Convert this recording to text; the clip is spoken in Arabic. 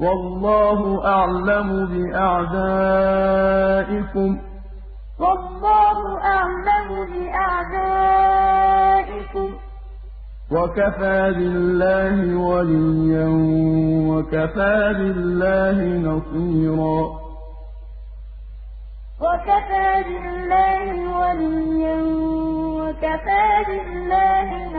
وَاللَّهُ أَعْلَمُ بِأَعْدَائِكُمْ ۚ. وَاللَّهُ أَعْلَمُ بِأَعْدَائِكُمْ ۚ. وَكَفَىٰ بِاللَّهِ وَلِيًّا وَكَفَىٰ بِاللَّهِ نَصِيرًا. وَكَفَىٰ بِاللَّهِ وَلِيًّا وَكَفَىٰ بِاللَّهِ نَصِيرًا